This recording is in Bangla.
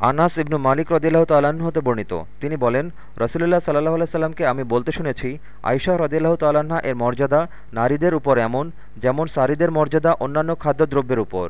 আনাস ইবনু মালিক রদিল্লাহ তাল্লাহ্ন হতে বর্ণিত। তিনি বলেন, রসুলুল্লাহ সাল্লাহ সাল্লামকে আমি বলতে শুনেছি আইসা রদিল্লাহ তাল্লাহা এর মর্যাদা নারীদের উপর এমন, যেমন সারিদের মর্যাদা অন্যান্য খাদ্যদ্রব্যের উপর।